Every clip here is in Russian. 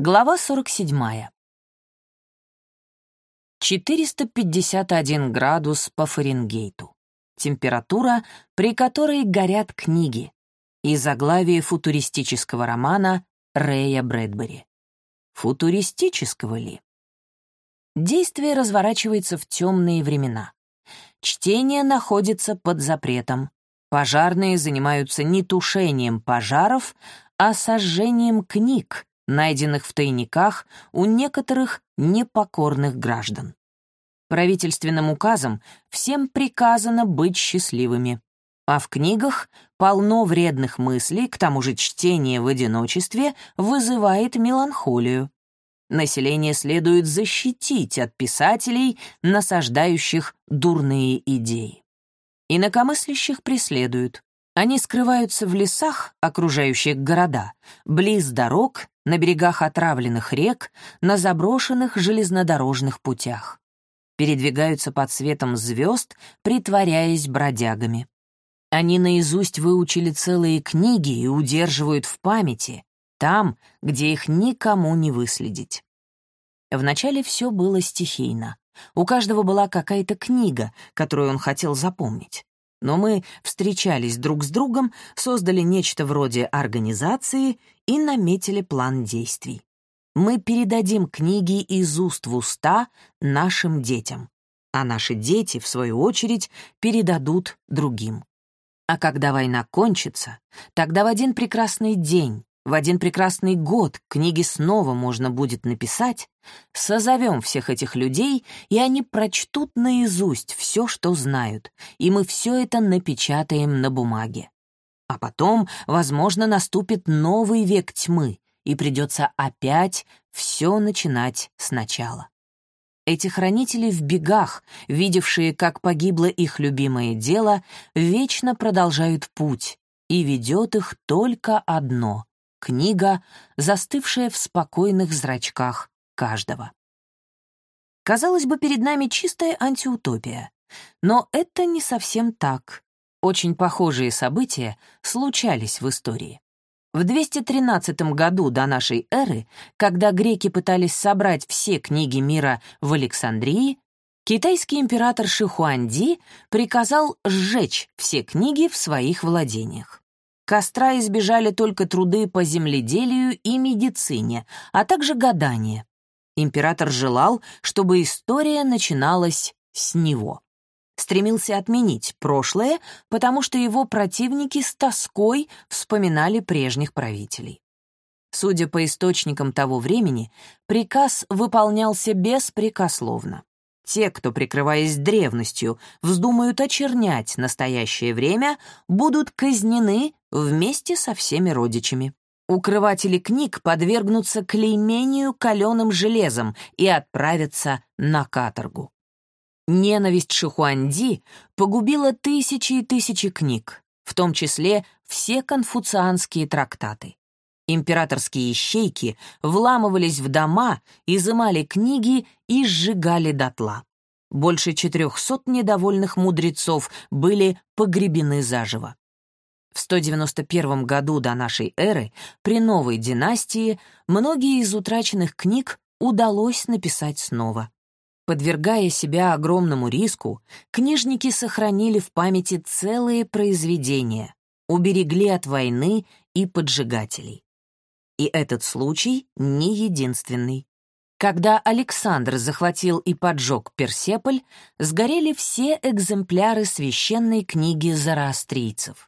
Глава 47. 451 градус по Фаренгейту. Температура, при которой горят книги. И заглавие футуристического романа Рэя Брэдбери. Футуристического ли? Действие разворачивается в темные времена. Чтение находится под запретом. Пожарные занимаются не тушением пожаров, а сожжением книг, найденных в тайниках у некоторых непокорных граждан. Правительственным указом всем приказано быть счастливыми. А в книгах полно вредных мыслей, к тому же чтение в одиночестве вызывает меланхолию. Население следует защитить от писателей, насаждающих дурные идеи. Инакомыслящих преследуют. Они скрываются в лесах, окружающих города, близ дорог, на берегах отравленных рек, на заброшенных железнодорожных путях. Передвигаются под светом звезд, притворяясь бродягами. Они наизусть выучили целые книги и удерживают в памяти, там, где их никому не выследить. Вначале все было стихийно. У каждого была какая-то книга, которую он хотел запомнить. Но мы встречались друг с другом, создали нечто вроде организации и наметили план действий. Мы передадим книги из уст в уста нашим детям, а наши дети, в свою очередь, передадут другим. А когда война кончится, тогда в один прекрасный день в один прекрасный год книги снова можно будет написать, созовем всех этих людей, и они прочтут наизусть все, что знают, и мы все это напечатаем на бумаге. А потом, возможно, наступит новый век тьмы, и придется опять все начинать сначала. Эти хранители в бегах, видевшие, как погибло их любимое дело, вечно продолжают путь, и ведет их только одно Книга, застывшая в спокойных зрачках каждого. Казалось бы, перед нами чистая антиутопия. Но это не совсем так. Очень похожие события случались в истории. В 213 году до нашей эры, когда греки пытались собрать все книги мира в Александрии, китайский император Шихуанди приказал сжечь все книги в своих владениях. Костра избежали только труды по земледелию и медицине, а также гадание. Император желал, чтобы история начиналась с него. Стремился отменить прошлое, потому что его противники с тоской вспоминали прежних правителей. Судя по источникам того времени, приказ выполнялся беспрекословно. Те, кто, прикрываясь древностью, вздумают очернять настоящее время, будут казнены вместе со всеми родичами. Укрыватели книг подвергнутся клеймению каленым железом и отправятся на каторгу. Ненависть Шихуанди погубила тысячи и тысячи книг, в том числе все конфуцианские трактаты. Императорские ищейки вламывались в дома, изымали книги и сжигали дотла. Больше четырехсот недовольных мудрецов были погребены заживо. В 191 году до нашей эры, при новой династии, многие из утраченных книг удалось написать снова. Подвергая себя огромному риску, книжники сохранили в памяти целые произведения, уберегли от войны и поджигателей. И этот случай не единственный. Когда Александр захватил и поджег Персеполь, сгорели все экземпляры священной книги зороастрийцев.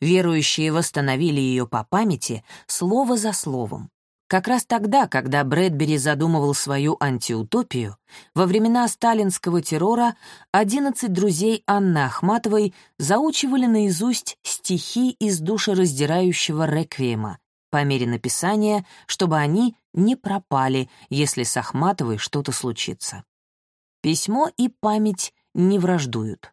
Верующие восстановили ее по памяти слово за словом. Как раз тогда, когда Брэдбери задумывал свою антиутопию, во времена сталинского террора 11 друзей Анны Ахматовой заучивали наизусть стихи из душераздирающего реквиема, по мере написания, чтобы они не пропали, если с Ахматовой что-то случится. Письмо и память не враждуют.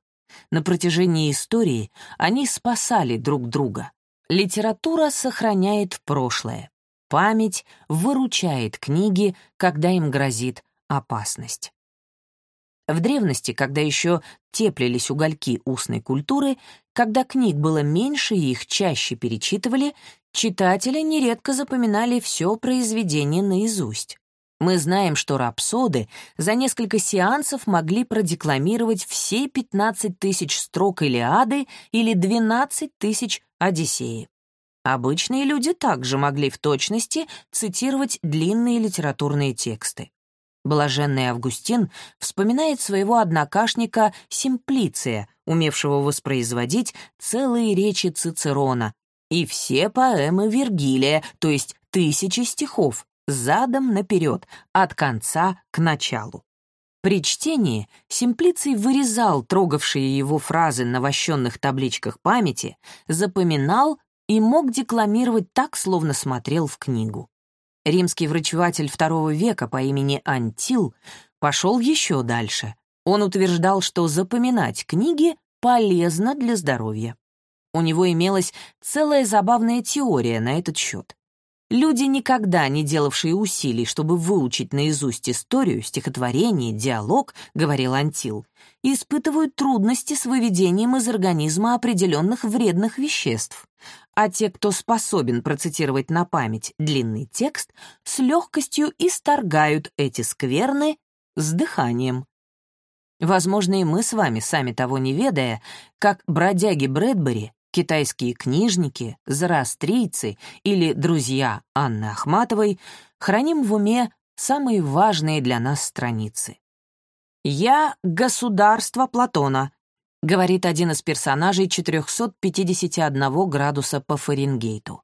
На протяжении истории они спасали друг друга. Литература сохраняет прошлое. Память выручает книги, когда им грозит опасность. В древности, когда еще теплились угольки устной культуры, когда книг было меньше и их чаще перечитывали, читатели нередко запоминали все произведение наизусть. Мы знаем, что рапсоды за несколько сеансов могли продекламировать все 15 тысяч строк Илиады или 12 тысяч Одиссеи. Обычные люди также могли в точности цитировать длинные литературные тексты. Блаженный Августин вспоминает своего однокашника Симплиция, умевшего воспроизводить целые речи Цицерона, и все поэмы Вергилия, то есть тысячи стихов, задом наперед, от конца к началу. При чтении Симплиций вырезал трогавшие его фразы на вощенных табличках памяти, запоминал и мог декламировать так, словно смотрел в книгу. Римский врачеватель II века по имени Антил пошел еще дальше. Он утверждал, что запоминать книги полезно для здоровья. У него имелась целая забавная теория на этот счет. Люди, никогда не делавшие усилий, чтобы выучить наизусть историю, стихотворение, диалог, говорил Антил, испытывают трудности с выведением из организма определенных вредных веществ. А те, кто способен процитировать на память длинный текст, с легкостью исторгают эти скверны с дыханием. Возможно, и мы с вами, сами того не ведая, как бродяги Брэдбери, китайские книжники, зороастрийцы или друзья Анны Ахматовой храним в уме самые важные для нас страницы. «Я — государство Платона», — говорит один из персонажей 451 градуса по Фаренгейту.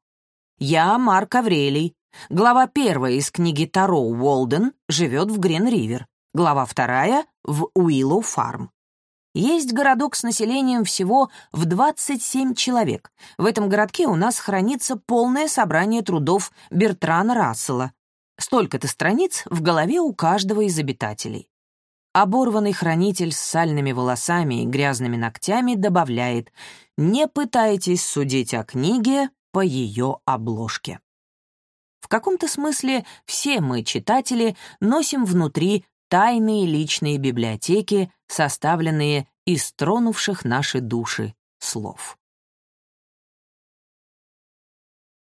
«Я Марк Аврелий. Глава первая из книги Таро Уолден живет в Грин-Ривер. Глава вторая — в Уиллоу Фарм. Есть городок с населением всего в 27 человек. В этом городке у нас хранится полное собрание трудов Бертрана Рассела. Столько-то страниц в голове у каждого из обитателей. Оборванный хранитель с сальными волосами и грязными ногтями добавляет «Не пытайтесь судить о книге по ее обложке». В каком-то смысле все мы, читатели, носим внутри тайные личные библиотеки, составленные из тронувших наши души слов.